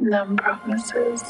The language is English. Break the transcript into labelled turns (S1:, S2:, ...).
S1: Numb promises.